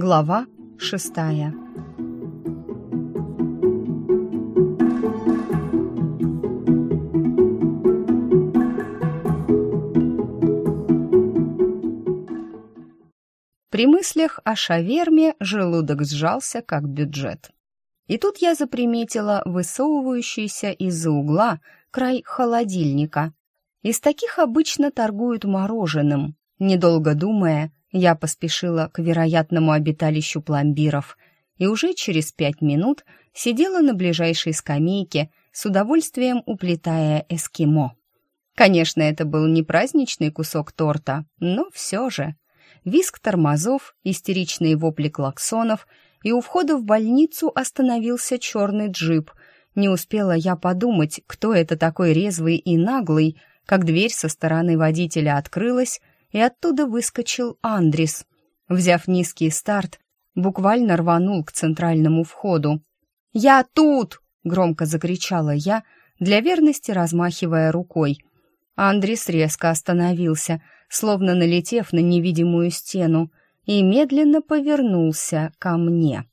Глава шестая При мыслях о шаверме желудок сжался, как бюджет. И тут я заприметила высовывающийся из-за угла край холодильника. Из таких обычно торгуют мороженым. Недолго думая, я поспешила к вероятному обиталищу пломбиров и уже через пять минут сидела на ближайшей скамейке, с удовольствием уплетая эскимо. Конечно, это был не праздничный кусок торта, но все же. Виск тормозов, истеричные вопли клаксонов — и у входа в больницу остановился черный джип. Не успела я подумать, кто это такой резвый и наглый, как дверь со стороны водителя открылась, и оттуда выскочил Андрис. Взяв низкий старт, буквально рванул к центральному входу. «Я тут!» — громко закричала я, для верности размахивая рукой. Андрис резко остановился, словно налетев на невидимую стену и медленно повернулся ко мне.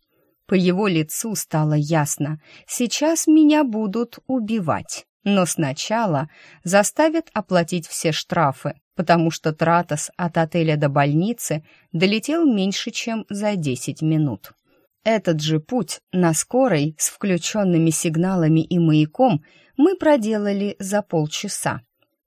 По его лицу стало ясно, сейчас меня будут убивать, но сначала заставят оплатить все штрафы, потому что Тратос от отеля до больницы долетел меньше, чем за 10 минут. Этот же путь на скорой с включенными сигналами и маяком мы проделали за полчаса.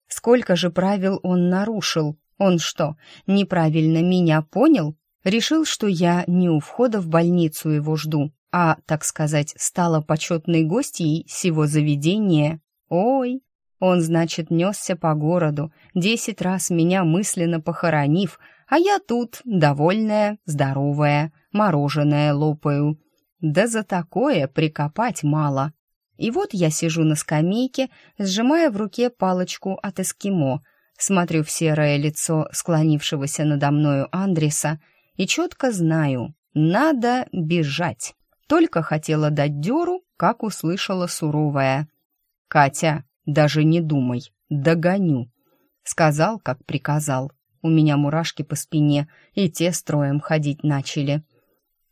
Сколько же правил он нарушил? Он что, неправильно меня понял? Решил, что я не у входа в больницу его жду, а, так сказать, стала почетной гостьей сего заведения. Ой, он, значит, несся по городу, десять раз меня мысленно похоронив, а я тут, довольная, здоровая, мороженое лопаю. Да за такое прикопать мало. И вот я сижу на скамейке, сжимая в руке палочку от эскимо, смотрю в серое лицо склонившегося надо мною Андреса и четко знаю, надо бежать. Только хотела дать дёру, как услышала суровая. «Катя, даже не думай, догоню», — сказал, как приказал. У меня мурашки по спине, и те строем ходить начали.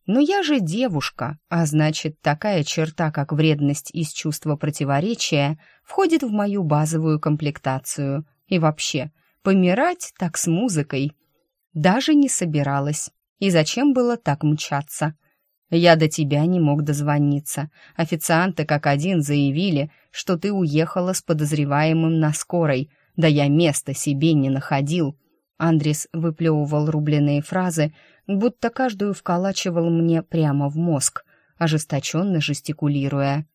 Но я же девушка, а значит, такая черта, как вредность из чувства противоречия, входит в мою базовую комплектацию. И вообще, помирать так с музыкой. Даже не собиралась. И зачем было так мчаться? Я до тебя не мог дозвониться. Официанты как один заявили, что ты уехала с подозреваемым на скорой. Да я места себе не находил. Андрис выплевывал рубленые фразы, будто каждую вколачивал мне прямо в мозг, ожесточенно жестикулируя.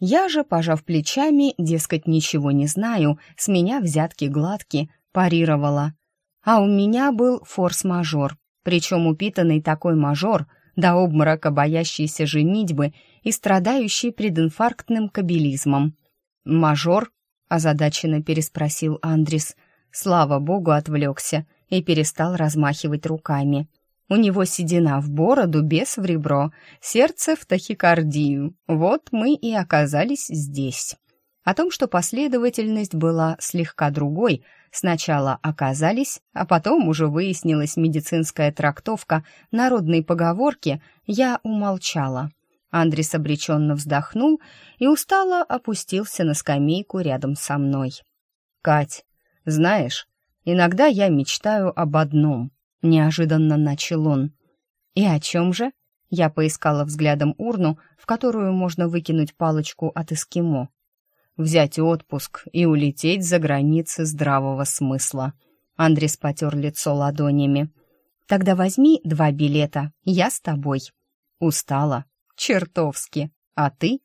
Я же, пожав плечами, дескать, ничего не знаю, с меня взятки гладки, парировала. А у меня был форс-мажор, причем упитанный такой мажор, до обморока боящийся женитьбы и страдающий прединфарктным кабелизмом. «Мажор?» — озадаченно переспросил Андрис. Слава богу, отвлекся и перестал размахивать руками. У него седина в бороду, без в ребро, сердце в тахикардию. Вот мы и оказались здесь. О том, что последовательность была слегка другой, Сначала оказались, а потом уже выяснилась медицинская трактовка народной поговорки, я умолчала. Андрес обреченно вздохнул и устало опустился на скамейку рядом со мной. «Кать, знаешь, иногда я мечтаю об одном», — неожиданно начал он. «И о чем же?» Я поискала взглядом урну, в которую можно выкинуть палочку от эскимо взять отпуск и улететь за границы здравого смысла. Андрес потер лицо ладонями. «Тогда возьми два билета, я с тобой». «Устала? Чертовски. А ты?»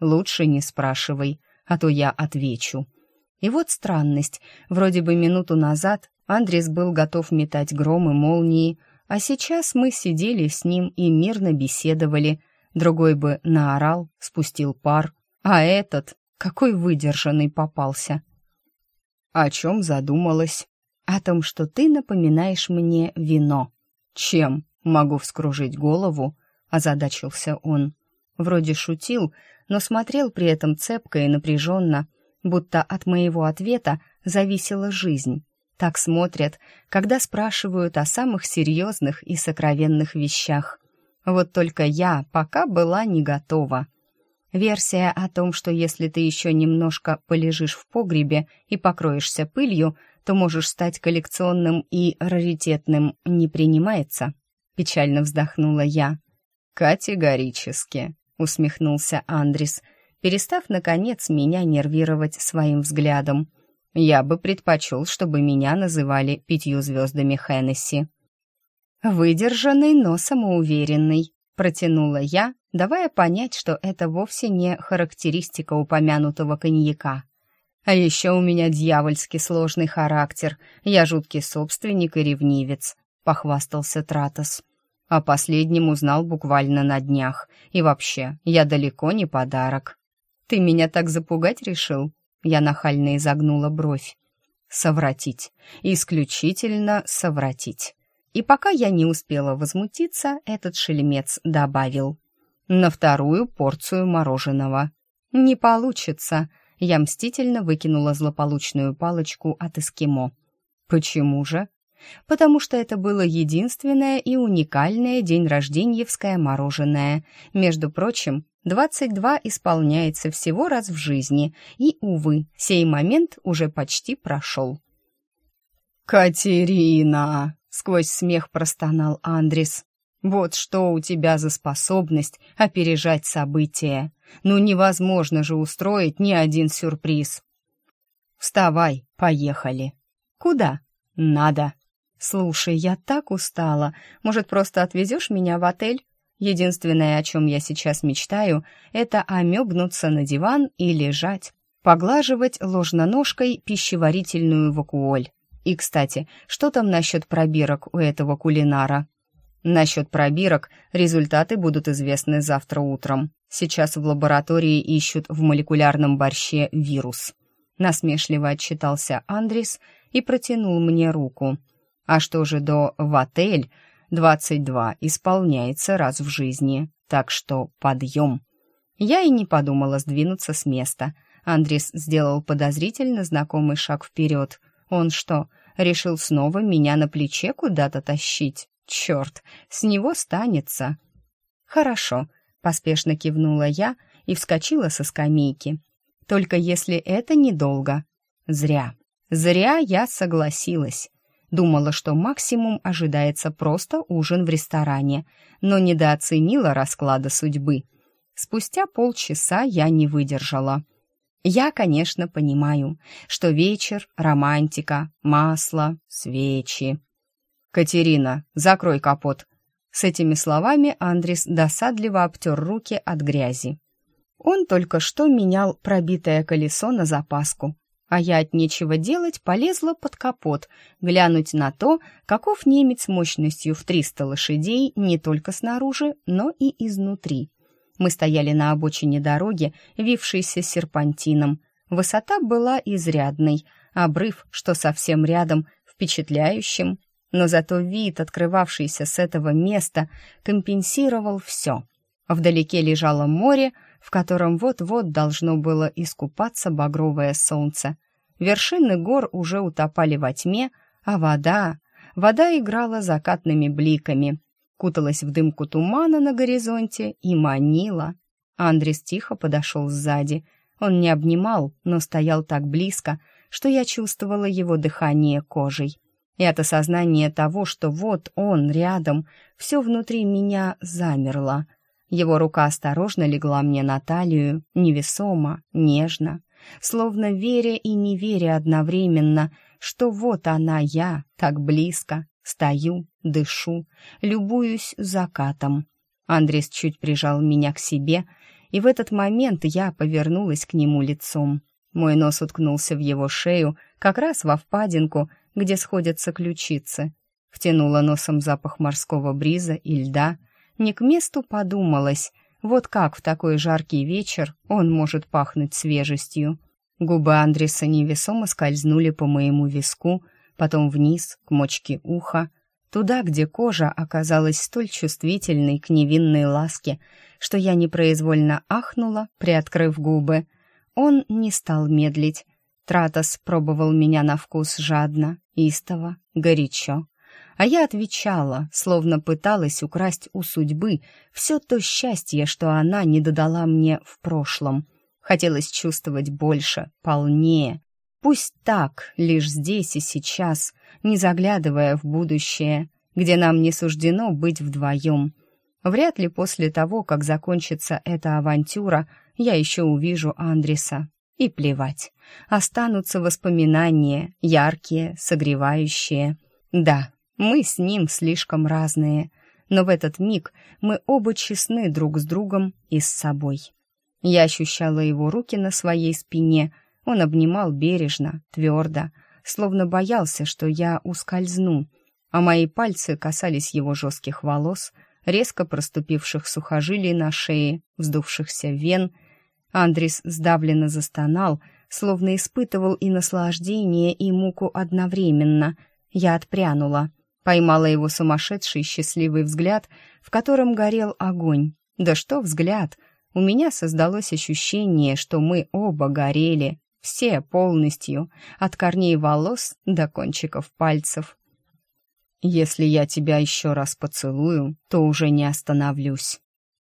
«Лучше не спрашивай, а то я отвечу». И вот странность. Вроде бы минуту назад Андрес был готов метать громы, молнии, а сейчас мы сидели с ним и мирно беседовали. Другой бы наорал, спустил пар, а этот какой выдержанный попался. О чем задумалась? О том, что ты напоминаешь мне вино. Чем? Могу вскружить голову, озадачился он. Вроде шутил, но смотрел при этом цепко и напряженно, будто от моего ответа зависела жизнь. Так смотрят, когда спрашивают о самых серьезных и сокровенных вещах. Вот только я пока была не готова. Версия о том, что если ты еще немножко полежишь в погребе и покроешься пылью, то можешь стать коллекционным и раритетным, не принимается. Печально вздохнула я. «Категорически», — усмехнулся Андрис, перестав, наконец, меня нервировать своим взглядом. «Я бы предпочел, чтобы меня называли пятью звездами Хеннесси». «Выдержанный, но самоуверенный», — протянула я, давая понять, что это вовсе не характеристика упомянутого коньяка. «А еще у меня дьявольски сложный характер, я жуткий собственник и ревнивец», — похвастался Тратос. О последнем узнал буквально на днях. И вообще, я далеко не подарок. Ты меня так запугать решил? Я нахально изогнула бровь. Совратить. Исключительно совратить. И пока я не успела возмутиться, этот шельмец добавил. На вторую порцию мороженого. Не получится. Я мстительно выкинула злополучную палочку от эскимо. Почему же? потому что это было единственное и уникальное день рожденьевское мороженое. Между прочим, 22 исполняется всего раз в жизни, и, увы, сей момент уже почти прошел. «Катерина!» — сквозь смех простонал Андрис. «Вот что у тебя за способность опережать события. Ну невозможно же устроить ни один сюрприз. Вставай, поехали. Куда? Надо. «Слушай, я так устала. Может, просто отвезешь меня в отель? Единственное, о чем я сейчас мечтаю, это омёбнуться на диван и лежать, поглаживать ложноножкой пищеварительную вакуоль. И, кстати, что там насчет пробирок у этого кулинара?» Насчет пробирок результаты будут известны завтра утром. Сейчас в лаборатории ищут в молекулярном борще вирус. Насмешливо отчитался Андрис и протянул мне руку — а что же до «в отель» 22 исполняется раз в жизни, так что подъем. Я и не подумала сдвинуться с места. Андрис сделал подозрительно знакомый шаг вперед. Он что, решил снова меня на плече куда-то тащить? Черт, с него станется. Хорошо, поспешно кивнула я и вскочила со скамейки. Только если это недолго. Зря. Зря я согласилась. Думала, что максимум ожидается просто ужин в ресторане, но недооценила расклада судьбы. Спустя полчаса я не выдержала. Я, конечно, понимаю, что вечер, романтика, масло, свечи. «Катерина, закрой капот!» С этими словами Андрис досадливо обтер руки от грязи. Он только что менял пробитое колесо на запаску, а я от нечего делать полезла под капот, глянуть на то, каков немец мощностью в 300 лошадей не только снаружи, но и изнутри. Мы стояли на обочине дороги, вившейся серпантином. Высота была изрядной, обрыв, что совсем рядом, впечатляющим, но зато вид, открывавшийся с этого места, компенсировал все. Вдалеке лежало море, в котором вот-вот должно было искупаться багровое солнце. Вершины гор уже утопали во тьме, а вода... Вода играла закатными бликами, куталась в дымку тумана на горизонте и манила. Андрес тихо подошел сзади. Он не обнимал, но стоял так близко, что я чувствовала его дыхание кожей. И от осознания того, что вот он рядом, все внутри меня замерло — его рука осторожно легла мне на талию, невесомо, нежно, словно веря и не веря одновременно, что вот она я, так близко, стою, дышу, любуюсь закатом. Андрес чуть прижал меня к себе, и в этот момент я повернулась к нему лицом. Мой нос уткнулся в его шею, как раз во впадинку, где сходятся ключицы. Втянула носом запах морского бриза и льда, не к месту подумалось, вот как в такой жаркий вечер он может пахнуть свежестью. Губы Андреса невесомо скользнули по моему виску, потом вниз, к мочке уха, туда, где кожа оказалась столь чувствительной к невинной ласке, что я непроизвольно ахнула, приоткрыв губы. Он не стал медлить. Тратос пробовал меня на вкус жадно, истово, горячо. А я отвечала, словно пыталась украсть у судьбы все то счастье, что она не додала мне в прошлом. Хотелось чувствовать больше, полнее. Пусть так, лишь здесь и сейчас, не заглядывая в будущее, где нам не суждено быть вдвоем. Вряд ли после того, как закончится эта авантюра, я еще увижу Андреса. И плевать. Останутся воспоминания, яркие, согревающие. Да, мы с ним слишком разные, но в этот миг мы оба честны друг с другом и с собой. Я ощущала его руки на своей спине, он обнимал бережно, твердо, словно боялся, что я ускользну, а мои пальцы касались его жестких волос, резко проступивших сухожилий на шее, вздувшихся вен — Андрис сдавленно застонал, словно испытывал и наслаждение, и муку одновременно. Я отпрянула, поймала его сумасшедший счастливый взгляд, в котором горел огонь. Да что взгляд! У меня создалось ощущение, что мы оба горели, все полностью, от корней волос до кончиков пальцев. «Если я тебя еще раз поцелую, то уже не остановлюсь».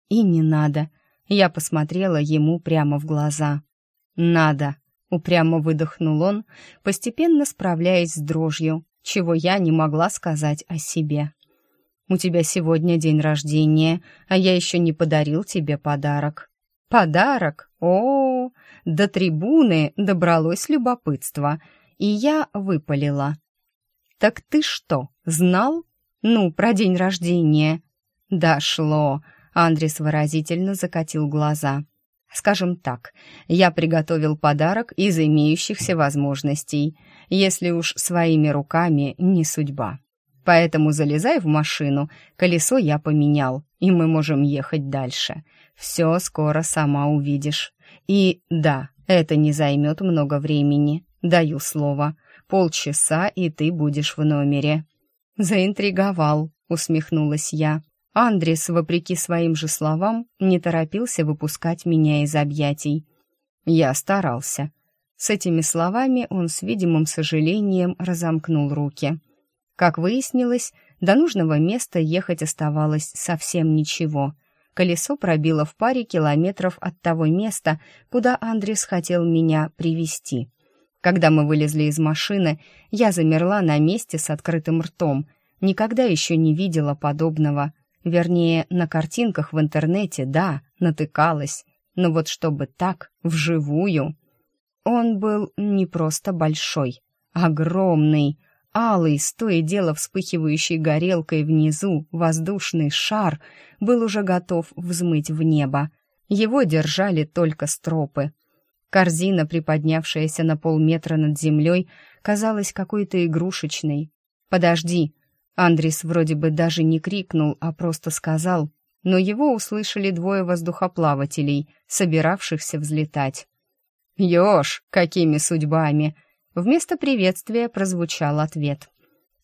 «И не надо», я посмотрела ему прямо в глаза. «Надо!» — упрямо выдохнул он, постепенно справляясь с дрожью, чего я не могла сказать о себе. «У тебя сегодня день рождения, а я еще не подарил тебе подарок». «Подарок? О, -о, -о До трибуны добралось любопытство, и я выпалила. «Так ты что, знал? Ну, про день рождения?» «Дошло!» Андрес выразительно закатил глаза. «Скажем так, я приготовил подарок из имеющихся возможностей, если уж своими руками не судьба. Поэтому залезай в машину, колесо я поменял, и мы можем ехать дальше. Все скоро сама увидишь. И да, это не займет много времени, даю слово. Полчаса, и ты будешь в номере». «Заинтриговал», — усмехнулась я. Андрес, вопреки своим же словам, не торопился выпускать меня из объятий. Я старался. С этими словами он с видимым сожалением разомкнул руки. Как выяснилось, до нужного места ехать оставалось совсем ничего. Колесо пробило в паре километров от того места, куда Андрес хотел меня привести. Когда мы вылезли из машины, я замерла на месте с открытым ртом. Никогда еще не видела подобного. Вернее, на картинках в интернете, да, натыкалась. Но вот чтобы так, вживую... Он был не просто большой, огромный, алый, то и дело вспыхивающий горелкой внизу, воздушный шар был уже готов взмыть в небо. Его держали только стропы. Корзина, приподнявшаяся на полметра над землей, казалась какой-то игрушечной. «Подожди!» Андрис вроде бы даже не крикнул, а просто сказал, но его услышали двое воздухоплавателей, собиравшихся взлетать. «Ёж, какими судьбами!» Вместо приветствия прозвучал ответ.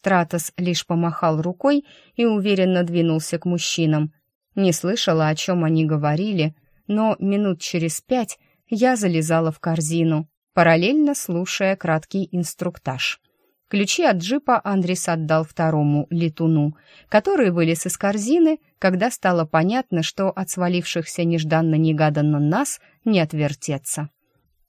Тратос лишь помахал рукой и уверенно двинулся к мужчинам. Не слышала, о чем они говорили, но минут через пять я залезала в корзину, параллельно слушая краткий инструктаж. Ключи от джипа Андрис отдал второму летуну, который вылез из корзины, когда стало понятно, что от свалившихся нежданно-негаданно нас не отвертеться.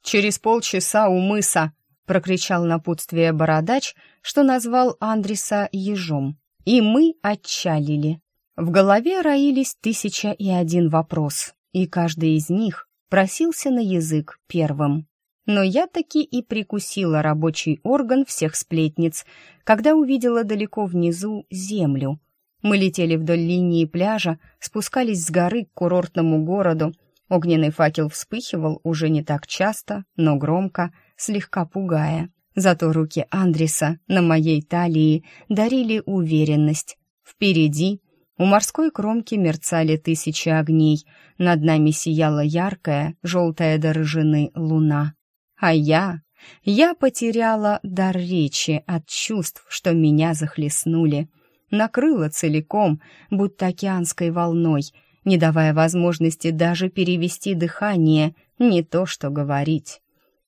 «Через полчаса у мыса!» — прокричал напутствие бородач, что назвал Андриса ежом. И мы отчалили. В голове роились тысяча и один вопрос, и каждый из них просился на язык первым. Но я таки и прикусила рабочий орган всех сплетниц, когда увидела далеко внизу землю. Мы летели вдоль линии пляжа, спускались с горы к курортному городу. Огненный факел вспыхивал уже не так часто, но громко, слегка пугая. Зато руки Андриса на моей талии дарили уверенность. Впереди у морской кромки мерцали тысячи огней, над нами сияла яркая, желтая до луна. А я... Я потеряла дар речи от чувств, что меня захлестнули. Накрыла целиком, будто океанской волной, не давая возможности даже перевести дыхание, не то что говорить.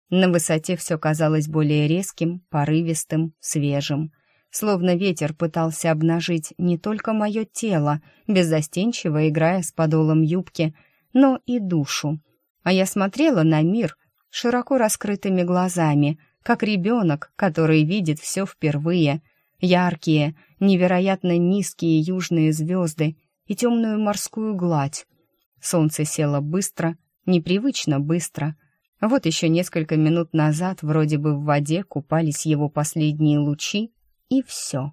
На высоте все казалось более резким, порывистым, свежим. Словно ветер пытался обнажить не только мое тело, беззастенчиво играя с подолом юбки, но и душу. А я смотрела на мир широко раскрытыми глазами, как ребенок, который видит все впервые. Яркие, невероятно низкие южные звезды и темную морскую гладь. Солнце село быстро, непривычно быстро. Вот еще несколько минут назад вроде бы в воде купались его последние лучи, и все.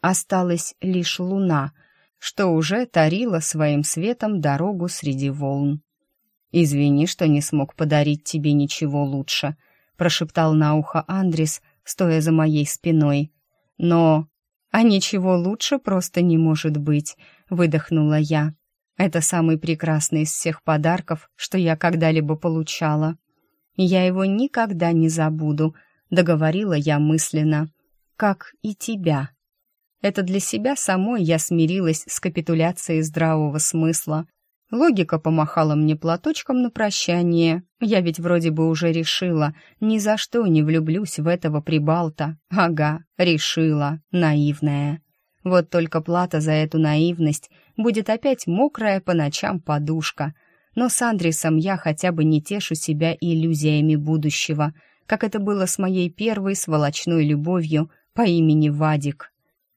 Осталась лишь луна, что уже тарила своим светом дорогу среди волн. «Извини, что не смог подарить тебе ничего лучше», — прошептал на ухо Андрис, стоя за моей спиной. «Но...» «А ничего лучше просто не может быть», — выдохнула я. «Это самый прекрасный из всех подарков, что я когда-либо получала. Я его никогда не забуду», — договорила я мысленно как и тебя. Это для себя самой я смирилась с капитуляцией здравого смысла. Логика помахала мне платочком на прощание. Я ведь вроде бы уже решила, ни за что не влюблюсь в этого прибалта. Ага, решила, наивная. Вот только плата за эту наивность будет опять мокрая по ночам подушка. Но с Андресом я хотя бы не тешу себя иллюзиями будущего, как это было с моей первой сволочной любовью по имени Вадик.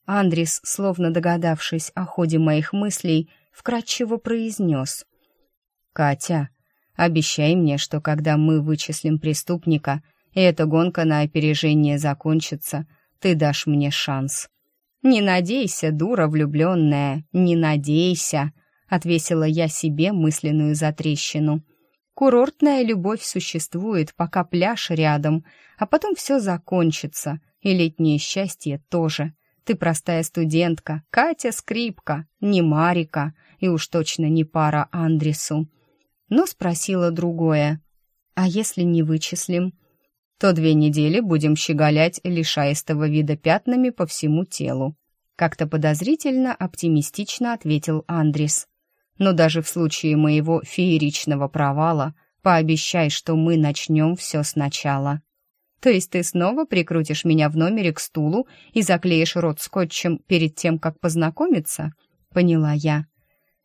Андрис, словно догадавшись о ходе моих мыслей, вкратчиво произнес. «Катя, обещай мне, что когда мы вычислим преступника, и эта гонка на опережение закончится, ты дашь мне шанс». «Не надейся, дура влюбленная, не надейся», — отвесила я себе мысленную затрещину. «Курортная любовь существует, пока пляж рядом, а потом все закончится, и летнее счастье тоже. Ты простая студентка, Катя Скрипка, не Марика, и уж точно не пара Андресу. Но спросила другое. А если не вычислим? То две недели будем щеголять лишаистого вида пятнами по всему телу. Как-то подозрительно оптимистично ответил Андрес. Но даже в случае моего фееричного провала пообещай, что мы начнем все сначала. То есть ты снова прикрутишь меня в номере к стулу и заклеишь рот скотчем перед тем, как познакомиться? Поняла я.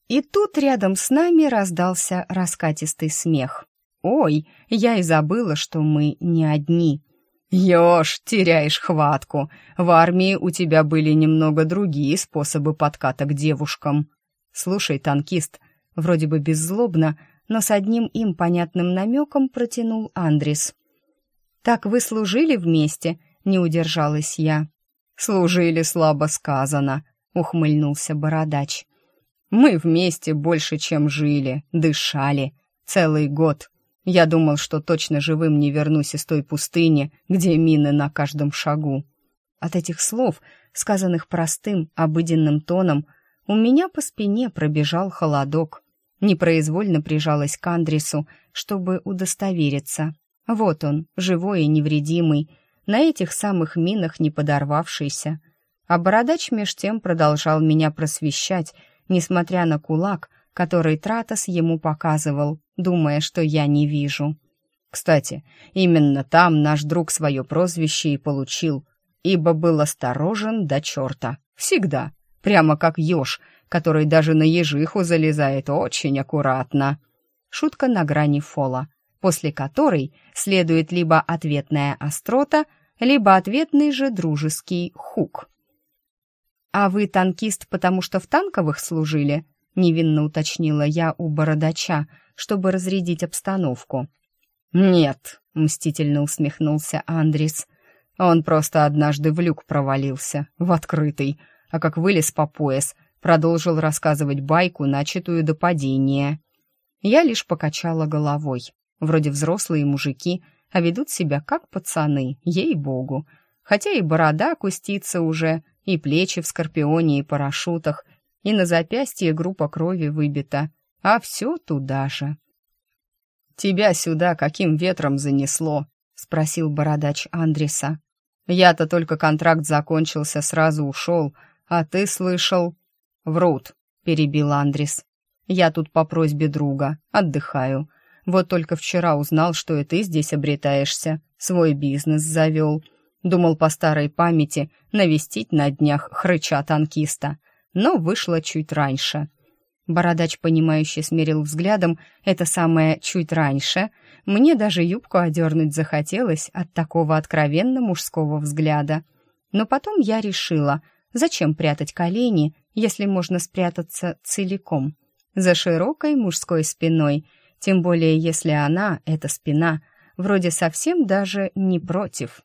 И тут рядом с нами раздался раскатистый смех. Ой, я и забыла, что мы не одни. Ёж, теряешь хватку. В армии у тебя были немного другие способы подката к девушкам. Слушай, танкист, вроде бы беззлобно, но с одним им понятным намеком протянул Андрис. «Так вы служили вместе?» — не удержалась я. «Служили слабо сказано», — ухмыльнулся бородач. «Мы вместе больше, чем жили, дышали. Целый год. Я думал, что точно живым не вернусь из той пустыни, где мины на каждом шагу». От этих слов, сказанных простым, обыденным тоном, у меня по спине пробежал холодок. Непроизвольно прижалась к Андресу, чтобы удостовериться. Вот он, живой и невредимый, на этих самых минах не подорвавшийся. А бородач меж тем продолжал меня просвещать, несмотря на кулак, который Тратос ему показывал, думая, что я не вижу. Кстати, именно там наш друг свое прозвище и получил, ибо был осторожен до черта. Всегда. Прямо как еж, который даже на ежиху залезает очень аккуратно. Шутка на грани фола после которой следует либо ответная острота, либо ответный же дружеский хук. «А вы танкист, потому что в танковых служили?» — невинно уточнила я у бородача, чтобы разрядить обстановку. «Нет», — мстительно усмехнулся Андрис. «Он просто однажды в люк провалился, в открытый, а как вылез по пояс, продолжил рассказывать байку, начатую до падения». Я лишь покачала головой. Вроде взрослые мужики, а ведут себя как пацаны, ей-богу. Хотя и борода кустится уже, и плечи в скорпионе и парашютах, и на запястье группа крови выбита, а все туда же. «Тебя сюда каким ветром занесло?» — спросил бородач Андреса. «Я-то только контракт закончился, сразу ушел, а ты слышал...» «Врут», — перебил Андрес. «Я тут по просьбе друга, отдыхаю. Вот только вчера узнал, что и ты здесь обретаешься, свой бизнес завел. Думал по старой памяти навестить на днях хрыча-танкиста, но вышло чуть раньше. Бородач, понимающе смерил взглядом это самое «чуть раньше», мне даже юбку одернуть захотелось от такого откровенно мужского взгляда. Но потом я решила, зачем прятать колени, если можно спрятаться целиком, за широкой мужской спиной, тем более если она, эта спина, вроде совсем даже не против.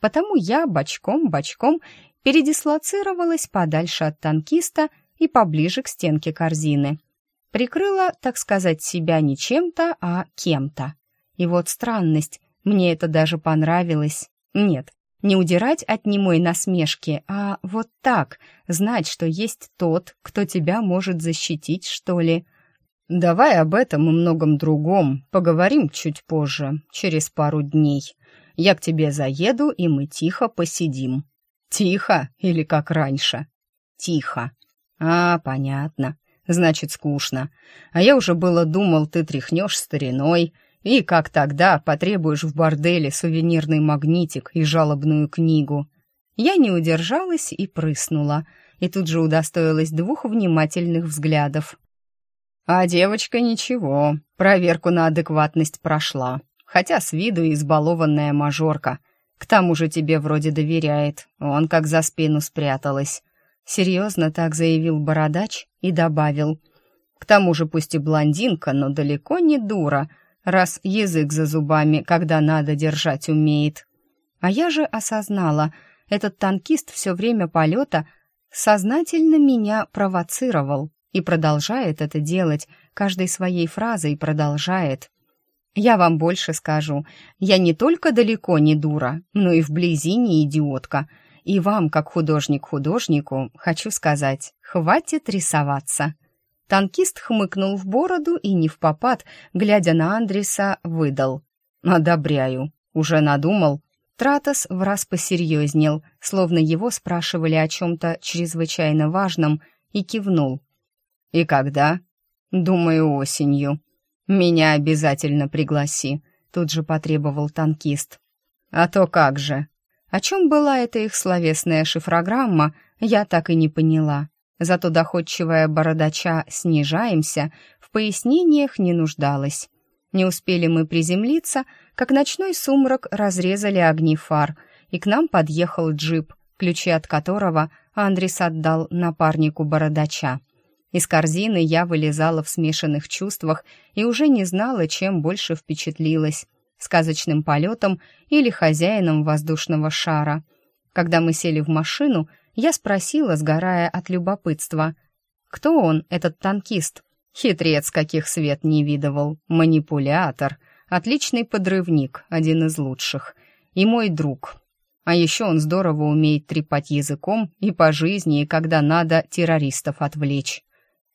Потому я бочком-бочком передислоцировалась подальше от танкиста и поближе к стенке корзины. Прикрыла, так сказать, себя не чем-то, а кем-то. И вот странность, мне это даже понравилось. Нет, не удирать от немой насмешки, а вот так, знать, что есть тот, кто тебя может защитить, что ли. Давай об этом и многом другом поговорим чуть позже, через пару дней. Я к тебе заеду, и мы тихо посидим. Тихо или как раньше? Тихо. А, понятно. Значит, скучно. А я уже было думал, ты тряхнешь стариной, и, как тогда, потребуешь в борделе сувенирный магнитик и жалобную книгу. Я не удержалась и прыснула, и тут же удостоилась двух внимательных взглядов. А девочка ничего, проверку на адекватность прошла, хотя с виду избалованная мажорка. К тому же тебе вроде доверяет, он как за спину спряталась. Серьезно так заявил бородач и добавил. К тому же пусть и блондинка, но далеко не дура — раз язык за зубами, когда надо держать умеет. А я же осознала, этот танкист все время полета сознательно меня провоцировал и продолжает это делать, каждой своей фразой продолжает. Я вам больше скажу, я не только далеко не дура, но и вблизи не идиотка. И вам, как художник художнику, хочу сказать, хватит рисоваться. Танкист хмыкнул в бороду и не в попад, глядя на Андреса, выдал. «Одобряю. Уже надумал?» Тратос враз посерьезнел, словно его спрашивали о чем-то чрезвычайно важном, и кивнул. «И когда?» «Думаю, осенью. Меня обязательно пригласи», — тут же потребовал танкист. «А то как же?» О чем была эта их словесная шифрограмма, я так и не поняла. Зато доходчивая бородача «снижаемся» в пояснениях не нуждалась. Не успели мы приземлиться, как ночной сумрак разрезали огни фар, и к нам подъехал джип, ключи от которого Андрис отдал напарнику бородача. Из корзины я вылезала в смешанных чувствах и уже не знала, чем больше впечатлилась — сказочным полетом или хозяином воздушного шара. Когда мы сели в машину — я спросила, сгорая от любопытства. Кто он, этот танкист? Хитрец, каких свет не видывал, манипулятор, отличный подрывник, один из лучших. И мой друг. А еще он здорово умеет трепать языком и по жизни, и когда надо террористов отвлечь.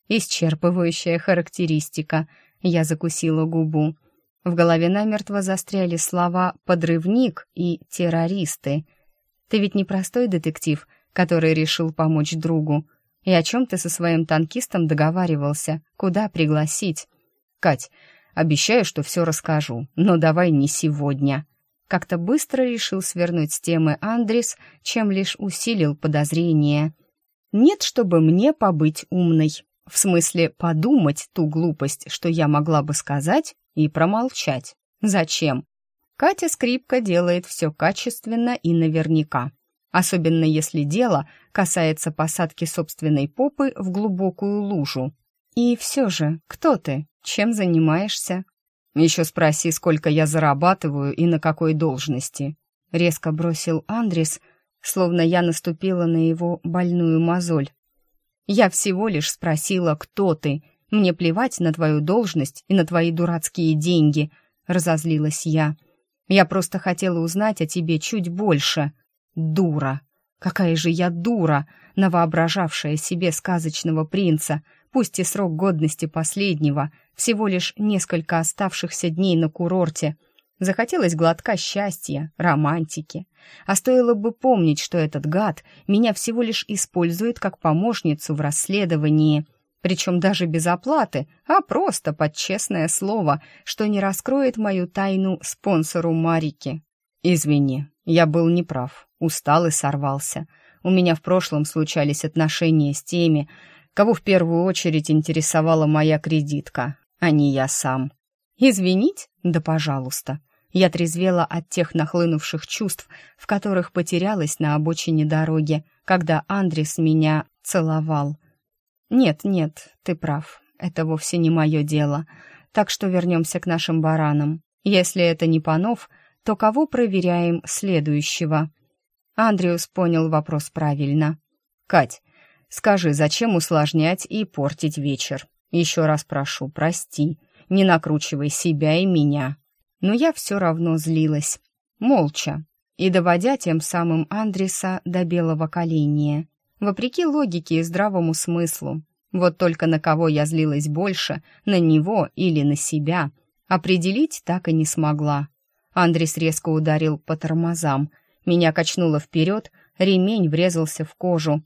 Исчерпывающая характеристика. Я закусила губу. В голове намертво застряли слова «подрывник» и «террористы». Ты ведь не простой детектив, который решил помочь другу. И о чем ты со своим танкистом договаривался? Куда пригласить? Кать, обещаю, что все расскажу, но давай не сегодня. Как-то быстро решил свернуть с темы Андрис, чем лишь усилил подозрение. Нет, чтобы мне побыть умной. В смысле, подумать ту глупость, что я могла бы сказать, и промолчать. Зачем? Катя Скрипка делает все качественно и наверняка особенно если дело касается посадки собственной попы в глубокую лужу. И все же, кто ты? Чем занимаешься? Еще спроси, сколько я зарабатываю и на какой должности. Резко бросил Андрис, словно я наступила на его больную мозоль. Я всего лишь спросила, кто ты. Мне плевать на твою должность и на твои дурацкие деньги, разозлилась я. Я просто хотела узнать о тебе чуть больше. Дура! Какая же я дура, навоображавшая себе сказочного принца, пусть и срок годности последнего, всего лишь несколько оставшихся дней на курорте. Захотелось глотка счастья, романтики. А стоило бы помнить, что этот гад меня всего лишь использует как помощницу в расследовании. причем даже без оплаты, а просто под честное слово, что не раскроет мою тайну спонсору Марики. «Извини, я был неправ, устал и сорвался. У меня в прошлом случались отношения с теми, кого в первую очередь интересовала моя кредитка, а не я сам. Извинить? Да пожалуйста. Я трезвела от тех нахлынувших чувств, в которых потерялась на обочине дороги, когда Андрес меня целовал. «Нет, нет, ты прав, это вовсе не мое дело. Так что вернемся к нашим баранам. Если это не Панов, то кого проверяем следующего?» Андреус понял вопрос правильно. «Кать, скажи, зачем усложнять и портить вечер? Еще раз прошу, прости, не накручивай себя и меня» но я все равно злилась. Молча. И доводя тем самым Андреса до белого коленя. Вопреки логике и здравому смыслу. Вот только на кого я злилась больше, на него или на себя, определить так и не смогла. Андрес резко ударил по тормозам. Меня качнуло вперед, ремень врезался в кожу.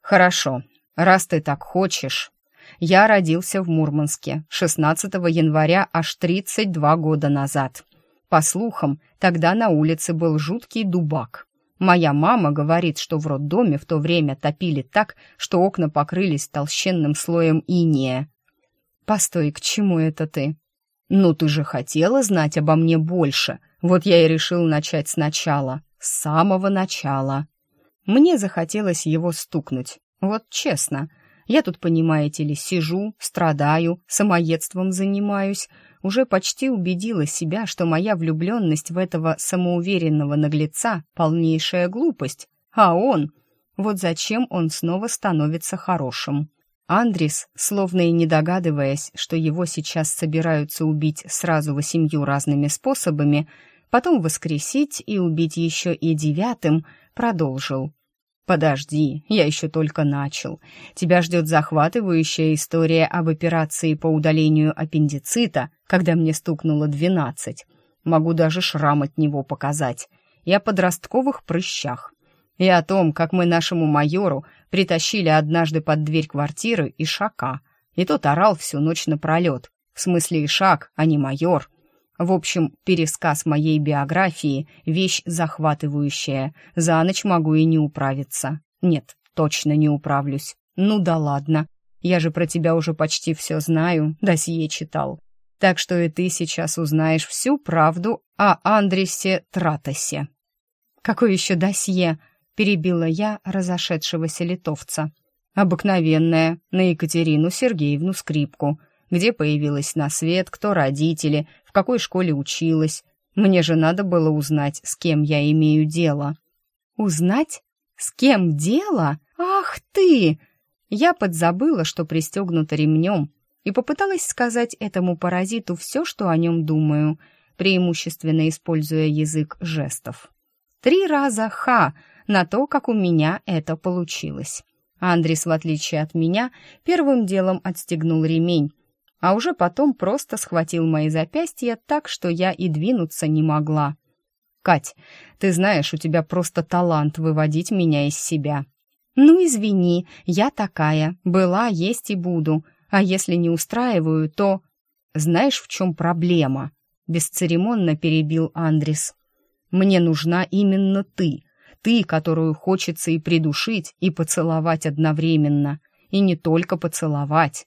«Хорошо, раз ты так хочешь, я родился в Мурманске 16 января аж 32 года назад. По слухам, тогда на улице был жуткий дубак. Моя мама говорит, что в роддоме в то время топили так, что окна покрылись толщенным слоем иния. «Постой, к чему это ты?» «Ну, ты же хотела знать обо мне больше. Вот я и решил начать сначала, с самого начала». Мне захотелось его стукнуть. Вот честно — я тут, понимаете ли, сижу, страдаю, самоедством занимаюсь. Уже почти убедила себя, что моя влюбленность в этого самоуверенного наглеца — полнейшая глупость. А он... Вот зачем он снова становится хорошим? Андрис, словно и не догадываясь, что его сейчас собираются убить сразу восемью разными способами, потом воскресить и убить еще и девятым, продолжил. «Подожди, я еще только начал. Тебя ждет захватывающая история об операции по удалению аппендицита, когда мне стукнуло двенадцать. Могу даже шрам от него показать. И о подростковых прыщах. И о том, как мы нашему майору притащили однажды под дверь квартиры Ишака. И тот орал всю ночь напролет. В смысле Ишак, а не майор. В общем, пересказ моей биографии — вещь захватывающая. За ночь могу и не управиться. Нет, точно не управлюсь. Ну да ладно. Я же про тебя уже почти все знаю, досье читал. Так что и ты сейчас узнаешь всю правду о Андресе Тратосе. «Какое еще досье?» — перебила я разошедшегося литовца. «Обыкновенное, на Екатерину Сергеевну Скрипку», где появилась на свет, кто родители, в какой школе училась. Мне же надо было узнать, с кем я имею дело. Узнать? С кем дело? Ах ты! Я подзабыла, что пристегнута ремнем, и попыталась сказать этому паразиту все, что о нем думаю, преимущественно используя язык жестов. Три раза «ха» на то, как у меня это получилось. Андрис, в отличие от меня, первым делом отстегнул ремень, а уже потом просто схватил мои запястья так, что я и двинуться не могла. «Кать, ты знаешь, у тебя просто талант выводить меня из себя». «Ну, извини, я такая, была, есть и буду, а если не устраиваю, то...» «Знаешь, в чем проблема?» — бесцеремонно перебил Андрис. «Мне нужна именно ты, ты, которую хочется и придушить, и поцеловать одновременно, и не только поцеловать,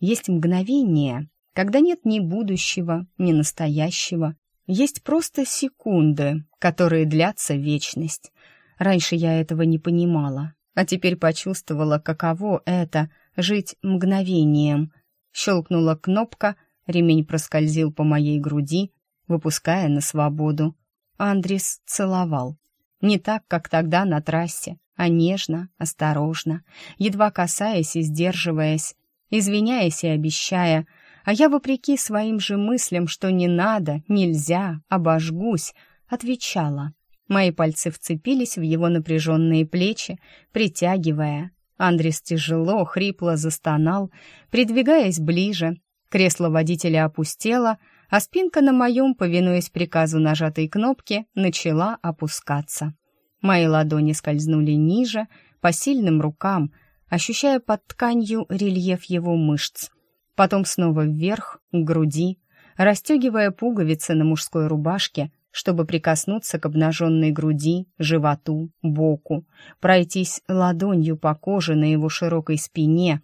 есть мгновение, когда нет ни будущего, ни настоящего. Есть просто секунды, которые длятся вечность. Раньше я этого не понимала, а теперь почувствовала, каково это — жить мгновением. Щелкнула кнопка, ремень проскользил по моей груди, выпуская на свободу. Андрис целовал. Не так, как тогда на трассе, а нежно, осторожно, едва касаясь и сдерживаясь, извиняясь и обещая, а я, вопреки своим же мыслям, что не надо, нельзя, обожгусь, отвечала. Мои пальцы вцепились в его напряженные плечи, притягивая. Андрес тяжело, хрипло застонал, придвигаясь ближе. Кресло водителя опустело, а спинка на моем, повинуясь приказу нажатой кнопки, начала опускаться. Мои ладони скользнули ниже, по сильным рукам — ощущая под тканью рельеф его мышц. Потом снова вверх, к груди, расстегивая пуговицы на мужской рубашке, чтобы прикоснуться к обнаженной груди, животу, боку, пройтись ладонью по коже на его широкой спине,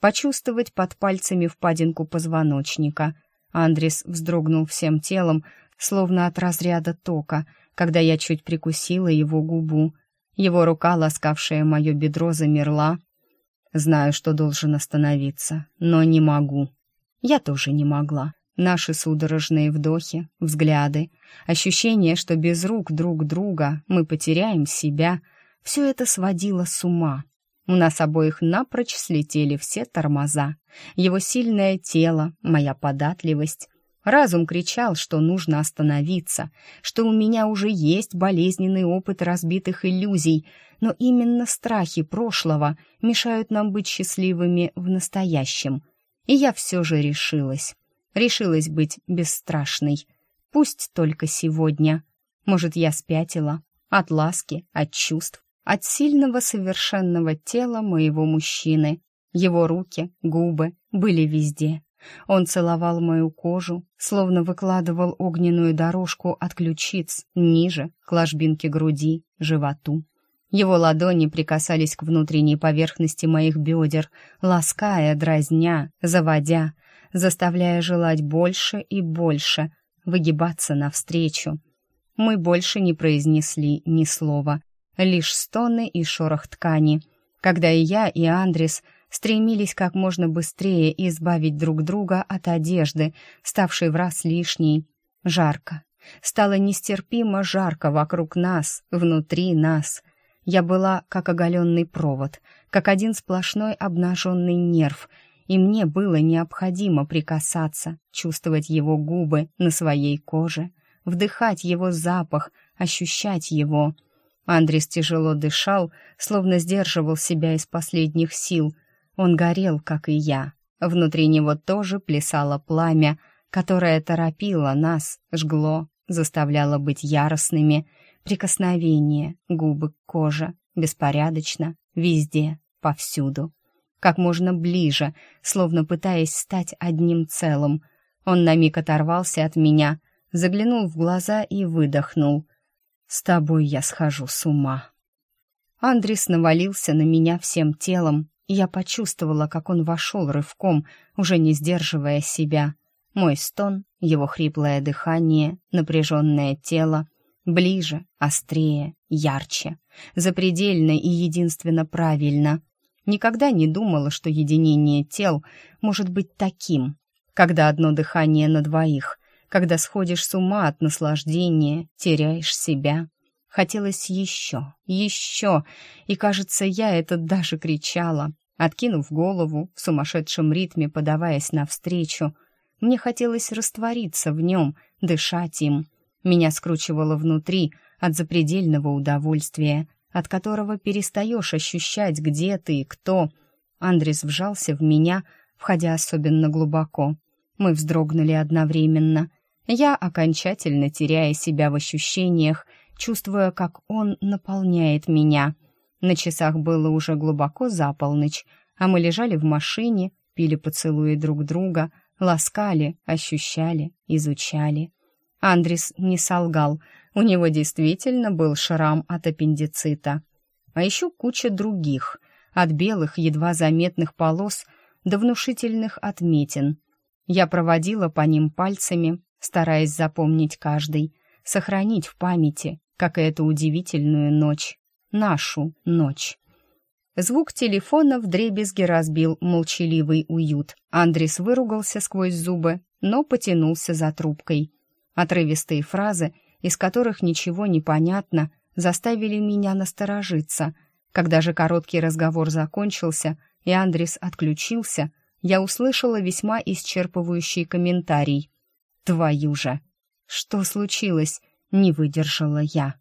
почувствовать под пальцами впадинку позвоночника. Андрес вздрогнул всем телом, словно от разряда тока, когда я чуть прикусила его губу. Его рука, ласкавшая мое бедро, замерла. Знаю, что должен остановиться, но не могу. Я тоже не могла. Наши судорожные вдохи, взгляды, ощущение, что без рук друг друга мы потеряем себя, все это сводило с ума. У нас обоих напрочь слетели все тормоза. Его сильное тело, моя податливость. Разум кричал, что нужно остановиться, что у меня уже есть болезненный опыт разбитых иллюзий, но именно страхи прошлого мешают нам быть счастливыми в настоящем. И я все же решилась. Решилась быть бесстрашной. Пусть только сегодня. Может, я спятила от ласки, от чувств, от сильного совершенного тела моего мужчины. Его руки, губы были везде. Он целовал мою кожу, словно выкладывал огненную дорожку от ключиц ниже, к ложбинке груди, животу. Его ладони прикасались к внутренней поверхности моих бедер, лаская, дразня, заводя, заставляя желать больше и больше, выгибаться навстречу. Мы больше не произнесли ни слова, лишь стоны и шорох ткани, когда и я, и Андрес стремились как можно быстрее избавить друг друга от одежды, ставшей в раз лишней. Жарко. Стало нестерпимо жарко вокруг нас, внутри нас. Я была как оголенный провод, как один сплошной обнаженный нерв — и мне было необходимо прикасаться, чувствовать его губы на своей коже, вдыхать его запах, ощущать его. Андрес тяжело дышал, словно сдерживал себя из последних сил. Он горел, как и я. Внутри него тоже плясало пламя, которое торопило нас, жгло, заставляло быть яростными. Прикосновение, губы к коже, беспорядочно, везде, повсюду как можно ближе, словно пытаясь стать одним целым. Он на миг оторвался от меня, заглянул в глаза и выдохнул. «С тобой я схожу с ума». Андрис навалился на меня всем телом, я почувствовала, как он вошел рывком, уже не сдерживая себя. Мой стон, его хриплое дыхание, напряженное тело, ближе, острее, ярче, запредельно и единственно правильно — Никогда не думала, что единение тел может быть таким, когда одно дыхание на двоих, когда сходишь с ума от наслаждения, теряешь себя. Хотелось еще, еще, и, кажется, я это даже кричала, откинув голову, в сумасшедшем ритме подаваясь навстречу. Мне хотелось раствориться в нем, дышать им. Меня скручивало внутри от запредельного удовольствия, от которого перестаешь ощущать, где ты и кто. Андрес вжался в меня, входя особенно глубоко. Мы вздрогнули одновременно. Я, окончательно теряя себя в ощущениях, чувствуя, как он наполняет меня. На часах было уже глубоко за полночь, а мы лежали в машине, пили поцелуи друг друга, ласкали, ощущали, изучали. Андрис не солгал — у него действительно был шрам от аппендицита. А еще куча других, от белых едва заметных полос до внушительных отметин. Я проводила по ним пальцами, стараясь запомнить каждый, сохранить в памяти, как и эту удивительную ночь, нашу ночь. Звук телефона вдребезги разбил молчаливый уют. Андрис выругался сквозь зубы, но потянулся за трубкой. Отрывистые фразы из которых ничего не понятно, заставили меня насторожиться. Когда же короткий разговор закончился и Андрес отключился, я услышала весьма исчерпывающий комментарий. «Твою же!» «Что случилось?» — не выдержала я.